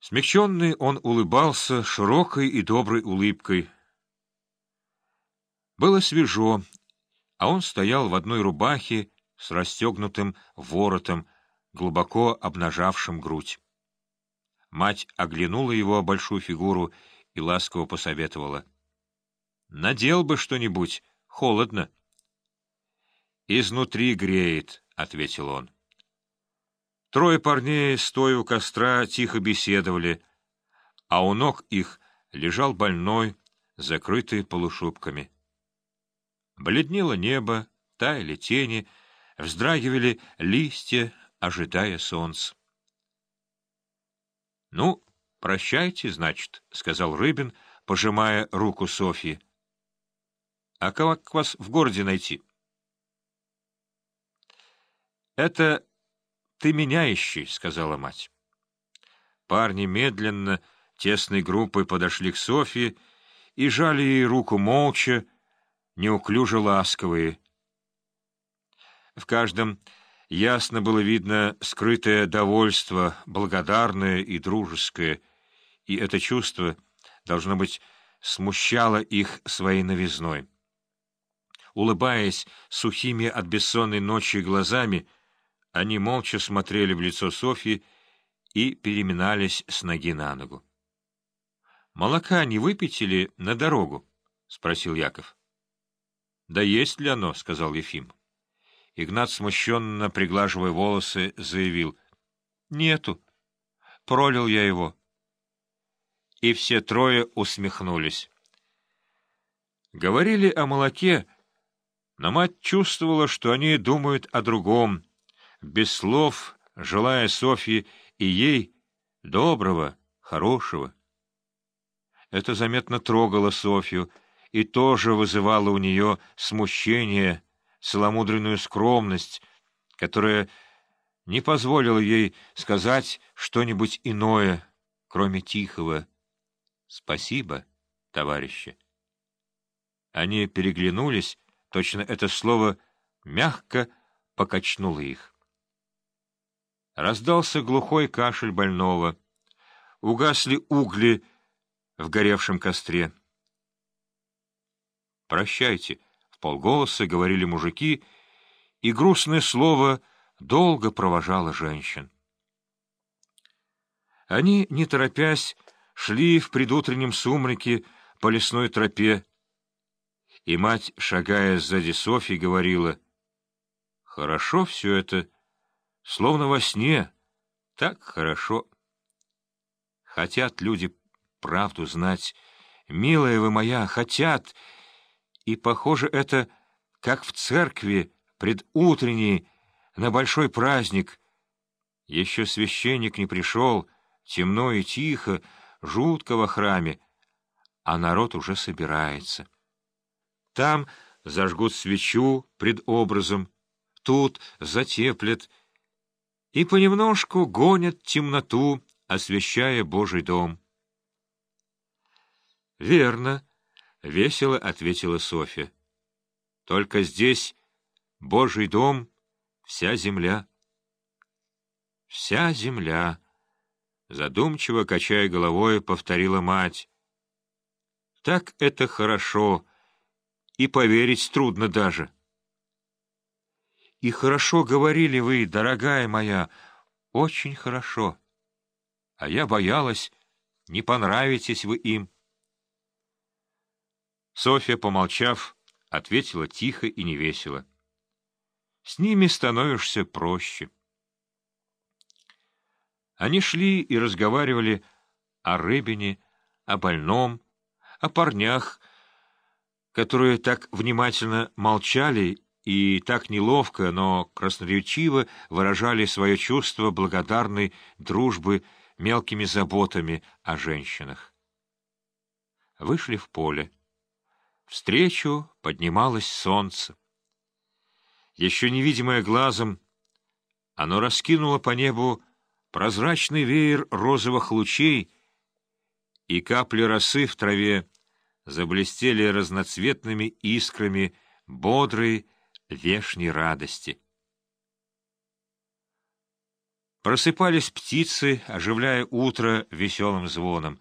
Смягченный он улыбался широкой и доброй улыбкой. Было свежо, а он стоял в одной рубахе с расстегнутым воротом, глубоко обнажавшим грудь. Мать оглянула его большую фигуру и ласково посоветовала. — Надел бы что-нибудь, холодно. — Изнутри греет, — ответил он. Трое парней, стоя у костра, тихо беседовали, а у ног их лежал больной, закрытый полушубками. Бледнело небо, таяли тени, вздрагивали листья, ожидая солнца. — Ну, прощайте, значит, — сказал Рыбин, пожимая руку Софьи. — А как вас в городе найти? — Это ты меня ищи, — сказала мать. Парни медленно, тесной группой подошли к Софье и жали ей руку молча, неуклюже ласковые. В каждом ясно было видно скрытое довольство, благодарное и дружеское, и это чувство, должно быть, смущало их своей новизной. Улыбаясь сухими от бессонной ночи глазами, они молча смотрели в лицо Софьи и переминались с ноги на ногу. — Молока не выпить или на дорогу? — спросил Яков. — Да есть ли оно? — сказал Ефим. Игнат, смущенно приглаживая волосы, заявил. — Нету. Пролил я его. И все трое усмехнулись. Говорили о молоке, но мать чувствовала, что они думают о другом — без слов, желая Софье и ей доброго, хорошего. Это заметно трогало Софью и тоже вызывало у нее смущение, целомудренную скромность, которая не позволила ей сказать что-нибудь иное, кроме тихого «Спасибо, товарищи». Они переглянулись, точно это слово мягко покачнуло их. Раздался глухой кашель больного. Угасли угли в горевшем костре. «Прощайте», — в полголоса говорили мужики, и грустное слово долго провожало женщин. Они, не торопясь, шли в предутреннем сумраке по лесной тропе, и мать, шагая сзади Софьи, говорила, «Хорошо все это, — Словно во сне. Так хорошо. Хотят люди правду знать. Милая вы моя, хотят. И, похоже, это как в церкви предутренней на большой праздник. Еще священник не пришел, темно и тихо, жутко во храме, а народ уже собирается. Там зажгут свечу пред образом, тут затеплят, и понемножку гонят темноту, освещая Божий дом. — Верно, — весело ответила Софья. — Только здесь Божий дом, вся земля. — Вся земля, — задумчиво, качая головой, повторила мать. — Так это хорошо, и поверить трудно даже. — и хорошо говорили вы, дорогая моя, очень хорошо. А я боялась, не понравитесь вы им. Софья, помолчав, ответила тихо и невесело. С ними становишься проще. Они шли и разговаривали о рыбине, о больном, о парнях, которые так внимательно молчали и так неловко, но красноречиво выражали свое чувство благодарной дружбы мелкими заботами о женщинах. Вышли в поле. Встречу поднималось солнце. Еще невидимое глазом, оно раскинуло по небу прозрачный веер розовых лучей, и капли росы в траве заблестели разноцветными искрами бодрой, вешней радости. Просыпались птицы, оживляя утро веселым звоном.